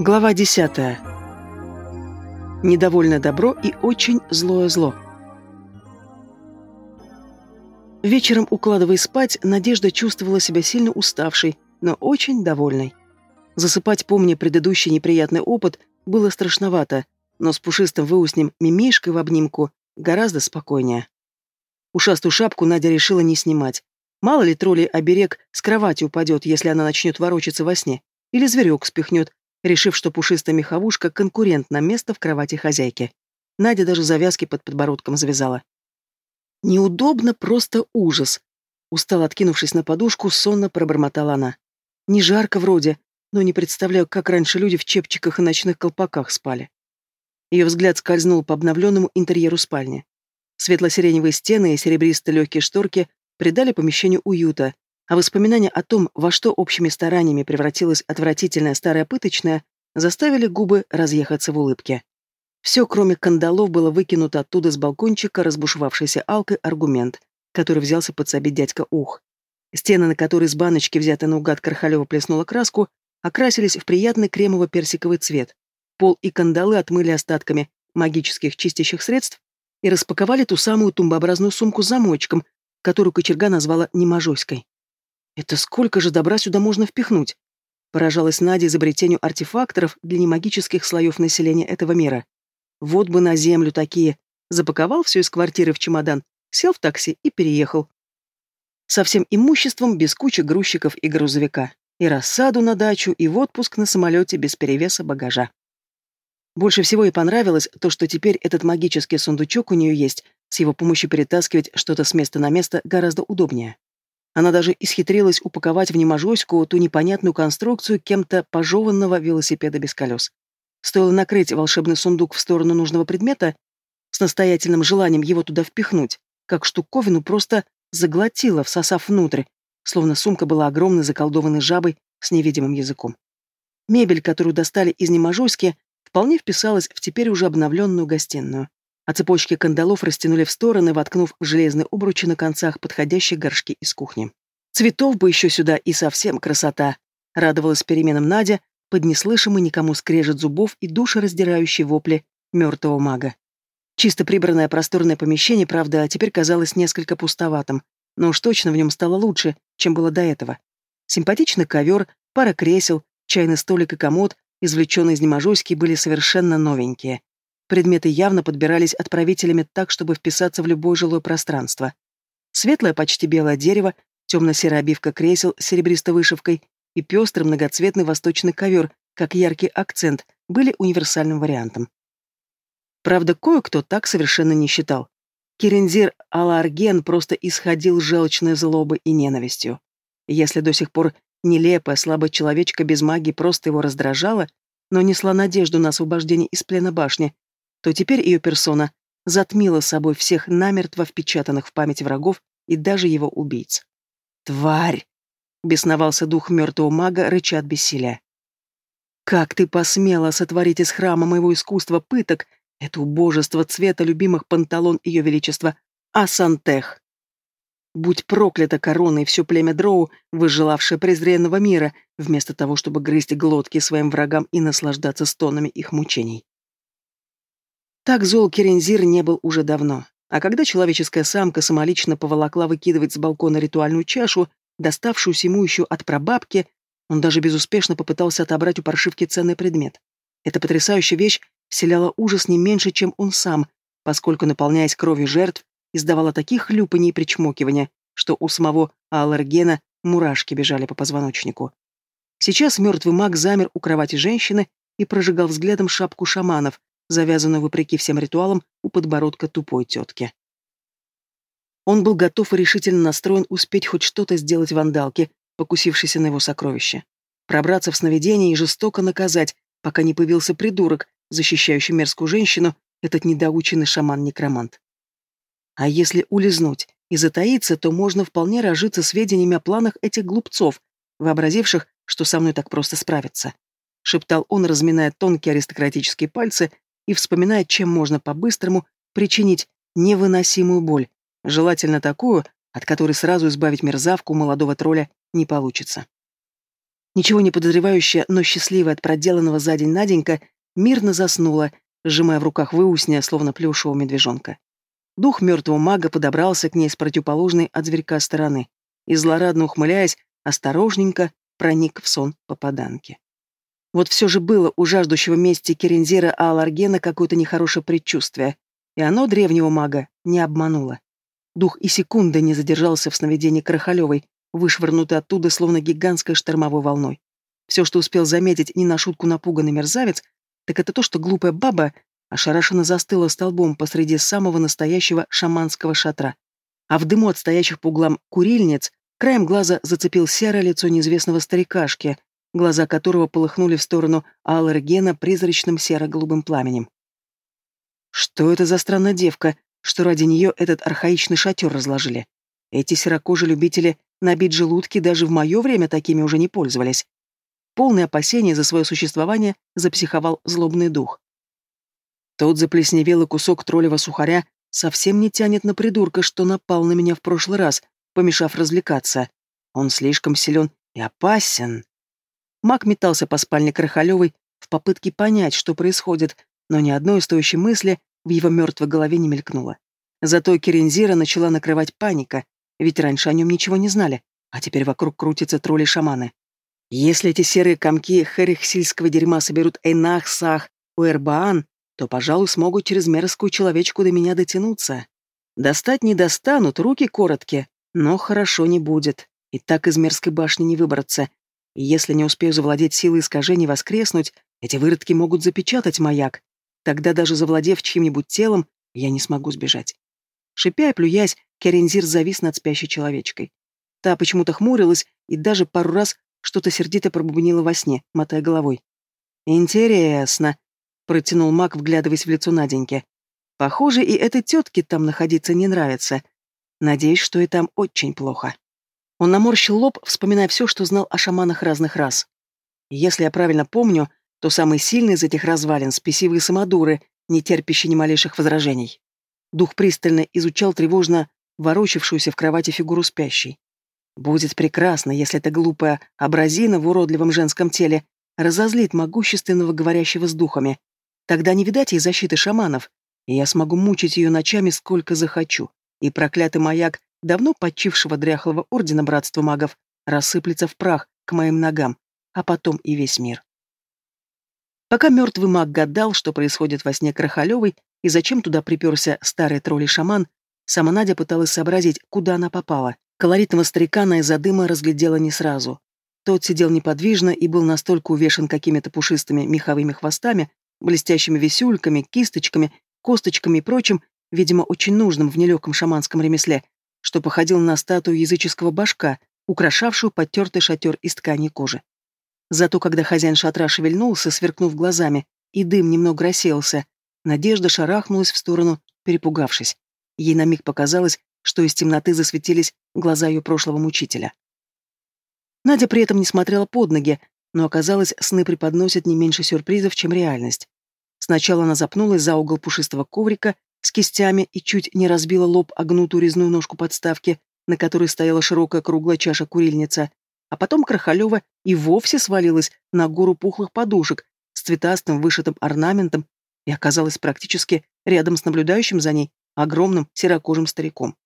Глава 10. Недовольное добро и очень злое зло. Вечером, укладываясь спать, Надежда чувствовала себя сильно уставшей, но очень довольной. Засыпать, помня предыдущий неприятный опыт, было страшновато, но с пушистым выуснем мимишкой в обнимку гораздо спокойнее. Ушастую шапку Надя решила не снимать. Мало ли троллей оберег с кровати упадет, если она начнет ворочаться во сне, или зверек спихнет, решив, что пушистая меховушка – конкурент на место в кровати хозяйки. Надя даже завязки под подбородком завязала. «Неудобно, просто ужас!» Устало откинувшись на подушку, сонно пробормотала она. «Не жарко вроде, но не представляю, как раньше люди в чепчиках и ночных колпаках спали». Ее взгляд скользнул по обновленному интерьеру спальни. Светло-сиреневые стены и серебристо легкие шторки придали помещению уюта, а воспоминания о том, во что общими стараниями превратилась отвратительная старая пыточная, заставили губы разъехаться в улыбке. Все, кроме кандалов, было выкинуто оттуда с балкончика разбушевавшейся алкой аргумент, который взялся подсобить дядька Ух. Стены, на которые с баночки, взятой наугад Кархалева плеснула краску, окрасились в приятный кремово-персиковый цвет. Пол и кандалы отмыли остатками магических чистящих средств и распаковали ту самую тумбообразную сумку с замочком, которую кочерга назвала неможойской. Это сколько же добра сюда можно впихнуть? Поражалась Надя изобретению артефакторов для немагических слоев населения этого мира. Вот бы на землю такие. Запаковал все из квартиры в чемодан, сел в такси и переехал. Со всем имуществом без кучи грузчиков и грузовика. И рассаду на дачу, и в отпуск на самолете без перевеса багажа. Больше всего ей понравилось то, что теперь этот магический сундучок у нее есть, с его помощью перетаскивать что-то с места на место гораздо удобнее. Она даже исхитрилась упаковать в неможоську ту непонятную конструкцию кем-то пожеванного велосипеда без колес. Стоило накрыть волшебный сундук в сторону нужного предмета, с настоятельным желанием его туда впихнуть, как штуковину просто заглотила, всосав внутрь, словно сумка была огромной заколдованной жабой с невидимым языком. Мебель, которую достали из неможойски, вполне вписалась в теперь уже обновленную гостиную а цепочки кандалов растянули в стороны, воткнув железные обручи на концах подходящие горшки из кухни. Цветов бы еще сюда и совсем красота. Радовалась переменам Надя, под неслышимый никому скрежет зубов и душераздирающие вопли мертвого мага. Чисто прибранное просторное помещение, правда, теперь казалось несколько пустоватым, но уж точно в нем стало лучше, чем было до этого. Симпатичный ковер, пара кресел, чайный столик и комод, извлеченные из неможойски, были совершенно новенькие. Предметы явно подбирались отправителями так, чтобы вписаться в любое жилое пространство. Светлое, почти белое дерево, темно-серая обивка кресел с серебристой вышивкой и пестрый многоцветный восточный ковер, как яркий акцент, были универсальным вариантом. Правда, кое-кто так совершенно не считал. Керензир Аларген просто исходил желчной злобой и ненавистью. Если до сих пор нелепая, слабая человечка без магии просто его раздражала, но несла надежду на освобождение из плена башни, то теперь ее персона затмила собой всех намертво впечатанных в память врагов и даже его убийц. «Тварь!» — бесновался дух мертвого мага, рыча от бессилия. «Как ты посмела сотворить из храма моего искусства пыток это убожество цвета любимых панталон Ее Величества Асантех? Будь проклята корона и все племя Дроу, выжелавшее презренного мира, вместо того, чтобы грызть глотки своим врагам и наслаждаться стонами их мучений. Так зол Керензир не был уже давно. А когда человеческая самка самолично поволокла выкидывать с балкона ритуальную чашу, доставшуюся ему еще от прабабки, он даже безуспешно попытался отобрать у паршивки ценный предмет. Эта потрясающая вещь вселяла ужас не меньше, чем он сам, поскольку, наполняясь кровью жертв, издавала таких хлюпаний и причмокивания, что у самого аллергена мурашки бежали по позвоночнику. Сейчас мертвый маг замер у кровати женщины и прожигал взглядом шапку шаманов, завязанную вопреки всем ритуалам у подбородка тупой тетки. Он был готов и решительно настроен успеть хоть что-то сделать вандалке, покусившейся на его сокровище. Пробраться в сновидение и жестоко наказать, пока не появился придурок, защищающий мерзкую женщину, этот недоученный шаман-некромант. А если улизнуть и затаиться, то можно вполне разжиться сведениями о планах этих глупцов, вообразивших, что со мной так просто справиться. Шептал он, разминая тонкие аристократические пальцы и вспоминая, чем можно по-быстрому причинить невыносимую боль, желательно такую, от которой сразу избавить мерзавку молодого тролля не получится. Ничего не подозревающая, но счастливая от проделанного за день Наденька мирно заснула, сжимая в руках выусня, словно плюшевого медвежонка. Дух мертвого мага подобрался к ней с противоположной от зверька стороны и, злорадно ухмыляясь, осторожненько проник в сон попаданки. Вот все же было у жаждущего мести Керензира Ааларгена какое-то нехорошее предчувствие, и оно древнего мага не обмануло. Дух и секунды не задержался в сновидении Крахалевой, вышвырнутый оттуда словно гигантской штормовой волной. Все, что успел заметить не на шутку напуганный мерзавец, так это то, что глупая баба ошарашенно застыла столбом посреди самого настоящего шаманского шатра. А в дыму от стоящих по углам курильниц краем глаза зацепил серое лицо неизвестного старикашки, глаза которого полыхнули в сторону аллергена призрачным серо-голубым пламенем. Что это за странная девка, что ради нее этот архаичный шатер разложили? Эти серокожие любители набить желудки даже в мое время такими уже не пользовались. Полное опасение за свое существование запсиховал злобный дух. Тот заплесневелый кусок троллевого сухаря совсем не тянет на придурка, что напал на меня в прошлый раз, помешав развлекаться. Он слишком силен и опасен. Маг метался по спальне Крахалевой в попытке понять, что происходит, но ни одной стоящей мысли в его мертвой голове не мелькнуло. Зато Керензира начала накрывать паника, ведь раньше о нем ничего не знали, а теперь вокруг крутятся тролли-шаманы. Если эти серые комки херихсильского дерьма соберут Эйнах, Сах, Уэрбаан, то, пожалуй, смогут через мерзкую человечку до меня дотянуться. Достать не достанут, руки короткие, но хорошо не будет. И так из мерзкой башни не выбраться. И если не успею завладеть силой искажений воскреснуть, эти выродки могут запечатать маяк. Тогда даже завладев чьим-нибудь телом, я не смогу сбежать. Шипя и плюясь, Керензир завис над спящей человечкой. Та почему-то хмурилась и даже пару раз что-то сердито пробубнила во сне, мотая головой. «Интересно», протянул маг, вглядываясь в лицо Наденьки. Похоже, и этой тетке там находиться не нравится. Надеюсь, что и там очень плохо. Он наморщил лоб, вспоминая все, что знал о шаманах разных рас. Если я правильно помню, то самый сильный из этих развалин — спесивые самодуры, не терпящие ни малейших возражений. Дух пристально изучал тревожно ворочавшуюся в кровати фигуру спящей. Будет прекрасно, если эта глупая абразина в уродливом женском теле разозлит могущественного говорящего с духами, Тогда не видать ей защиты шаманов, и я смогу мучить ее ночами сколько захочу, и проклятый маяк давно почившего дряхлого ордена братства магов рассыплется в прах к моим ногам, а потом и весь мир. Пока мертвый маг гадал, что происходит во сне Крахалевой и зачем туда приперся старый тролль-шаман, сама Надя пыталась сообразить, куда она попала. Колоритного старика она из-за дыма разглядела не сразу. Тот сидел неподвижно и был настолько увешан какими-то пушистыми меховыми хвостами, блестящими висюльками, кисточками, косточками и прочим, видимо, очень нужным в нелегком шаманском ремесле, что походил на статую языческого башка, украшавшую подтертый шатер из ткани кожи. Зато когда хозяин шатра шевельнулся, сверкнув глазами, и дым немного рассеялся, Надежда шарахнулась в сторону, перепугавшись. Ей на миг показалось, что из темноты засветились глаза ее прошлого мучителя. Надя при этом не смотрела под ноги, но оказалось, сны преподносят не меньше сюрпризов, чем реальность. Сначала она запнулась за угол пушистого коврика с кистями и чуть не разбила лоб о гнутую резную ножку подставки, на которой стояла широкая круглая чаша курильница, а потом Крахалева и вовсе свалилась на гору пухлых подушек с цветастым вышитым орнаментом и оказалась практически рядом с наблюдающим за ней огромным серокожим стариком.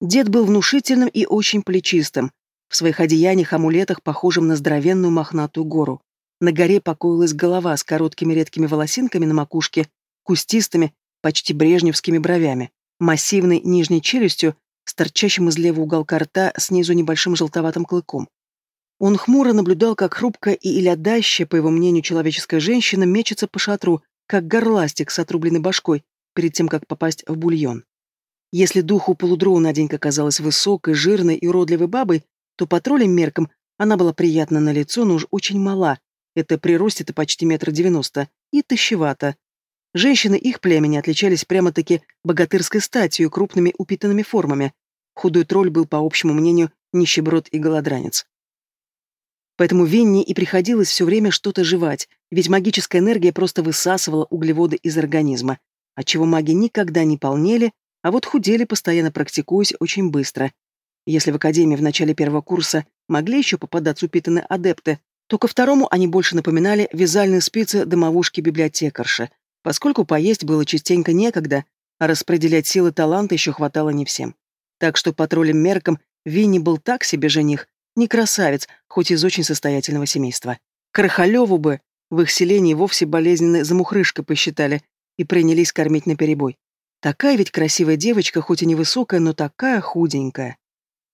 Дед был внушительным и очень плечистым, в своих одеяниях-амулетах, похожим на здоровенную мохнатую гору. На горе покоилась голова с короткими редкими волосинками на макушке, кустистыми, почти брежневскими бровями, массивной нижней челюстью, с торчащим из левого уголка рта снизу небольшим желтоватым клыком. Он хмуро наблюдал, как хрупкая и илядащая, по его мнению, человеческая женщина мечется по шатру, как горластик с отрубленной башкой, перед тем, как попасть в бульон. Если духу полудроу Наденька казалась высокой, жирной и уродливой бабой, то по троллям меркам она была приятна на лицо, но уж очень мала, это при росте-то почти метр девяносто, и тащевата. Женщины их племени отличались прямо-таки богатырской статью и крупными упитанными формами. Худой тролль был, по общему мнению, нищеброд и голодранец. Поэтому Венни и приходилось все время что-то жевать, ведь магическая энергия просто высасывала углеводы из организма, отчего маги никогда не полнели, а вот худели, постоянно практикуясь очень быстро, если в академии в начале первого курса могли еще попадаться упитанные адепты, то ко второму они больше напоминали вязальные спицы домовушки библиотекарши, поскольку поесть было частенько некогда, а распределять силы таланта еще хватало не всем. Так что по троллям меркам Винни был так себе жених, не красавец, хоть из очень состоятельного семейства. Крахалеву бы в их селении вовсе болезненной замухрышкой посчитали и принялись кормить наперебой. Такая ведь красивая девочка, хоть и невысокая, но такая худенькая.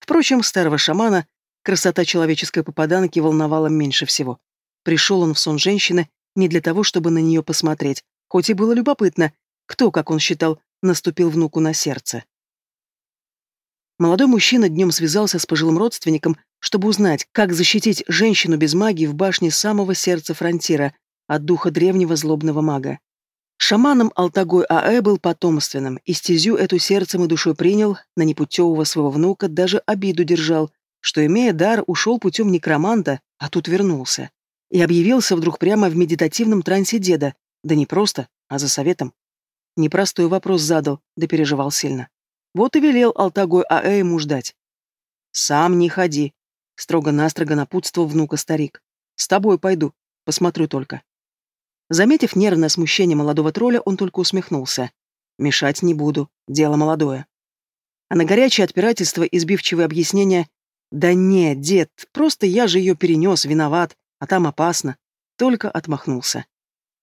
Впрочем, старого шамана красота человеческой попаданки волновала меньше всего. Пришел он в сон женщины не для того, чтобы на нее посмотреть, хоть и было любопытно, кто, как он считал, наступил внуку на сердце. Молодой мужчина днем связался с пожилым родственником, чтобы узнать, как защитить женщину без магии в башне самого сердца фронтира от духа древнего злобного мага. Шаманом Алтагой Аэ был потомственным, и стезю эту сердцем и душой принял, на непутевого своего внука даже обиду держал, что, имея дар, ушел путем некроманта, а тут вернулся. И объявился вдруг прямо в медитативном трансе деда, да не просто, а за советом. Непростой вопрос задал, да переживал сильно. Вот и велел Алтагой Аэ ему ждать. «Сам не ходи», — строго-настрого напутствовал внука старик. «С тобой пойду, посмотрю только». Заметив нервное смущение молодого тролля, он только усмехнулся. «Мешать не буду, дело молодое». А на горячее отпирательство избивчивое объяснение «Да нет, дед, просто я же ее перенес, виноват, а там опасно», только отмахнулся.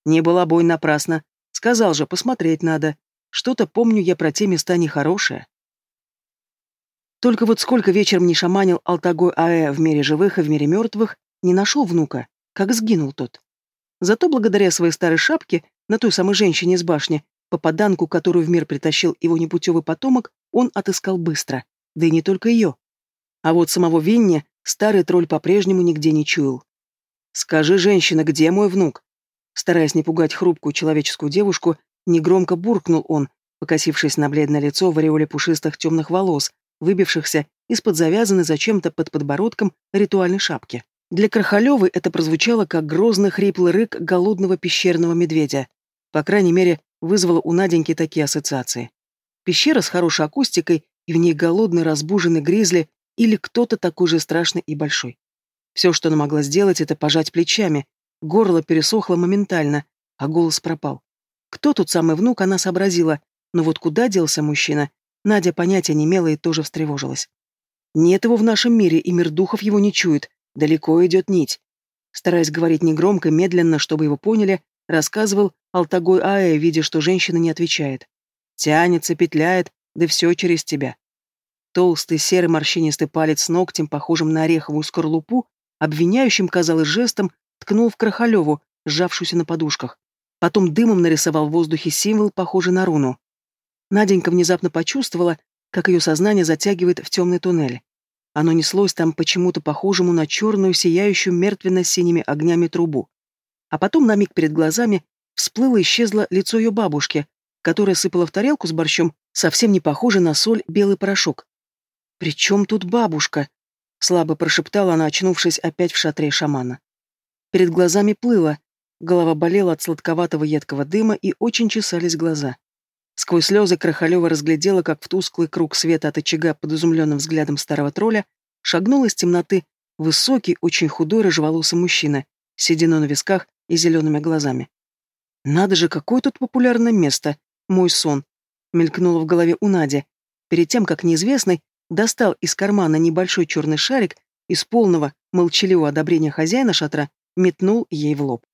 «Не была бой напрасно. Сказал же, посмотреть надо. Что-то помню я про те места нехорошие. Только вот сколько вечером не шаманил Алтагой Аэ в мире живых и в мире мертвых, не нашел внука, как сгинул тот. Зато благодаря своей старой шапке, на той самой женщине из башни, попаданку, которую в мир притащил его непутевый потомок, он отыскал быстро, да и не только ее. А вот самого Винни старый тролль по-прежнему нигде не чуял. «Скажи, женщина, где мой внук?» Стараясь не пугать хрупкую человеческую девушку, Негромко буркнул он, покосившись на бледное лицо в ореоле пушистых темных волос, выбившихся из-под завязанной зачем-то под подбородком ритуальной шапки. Для Крахалевой это прозвучало как грозный хриплый рык голодного пещерного медведя. По крайней мере, вызвало у Наденьки такие ассоциации. Пещера с хорошей акустикой, и в ней голодный разбуженный гризли или кто-то такой же страшный и большой. Все, что она могла сделать, это пожать плечами. Горло пересохло моментально, а голос пропал. Кто тут самый внук, она сообразила, но вот куда делся мужчина, Надя понятия не имела и тоже встревожилась. Нет его в нашем мире, и мир духов его не чует, далеко идет нить. Стараясь говорить негромко, медленно, чтобы его поняли, рассказывал Алтагой Аэ, видя, что женщина не отвечает. Тянется, петляет, да все через тебя. Толстый серый морщинистый палец с ногтем, похожим на ореховую скорлупу, обвиняющим, казалось, жестом, ткнул в Крахалеву, сжавшуюся на подушках. Потом дымом нарисовал в воздухе символ, похожий на руну. Наденька внезапно почувствовала, как ее сознание затягивает в темный туннель. Оно неслось там почему-то похожему на черную, сияющую мертвенно-синими огнями трубу. А потом на миг перед глазами всплыло и исчезло лицо ее бабушки, которая сыпала в тарелку с борщом, совсем не похожий на соль, белый порошок. «При чем тут бабушка?» — слабо прошептала она, очнувшись опять в шатре шамана. Перед глазами плыло, Голова болела от сладковатого едкого дыма и очень чесались глаза. Сквозь слезы Крахалева разглядела, как в тусклый круг света от очага под изумленным взглядом старого тролля шагнул из темноты высокий, очень худой, рыжеволосый мужчина, сединой на висках и зелеными глазами. «Надо же, какое тут популярное место! Мой сон!» мелькнуло в голове у Нади, перед тем, как неизвестный достал из кармана небольшой черный шарик из полного, молчаливого одобрения хозяина шатра, метнул ей в лоб.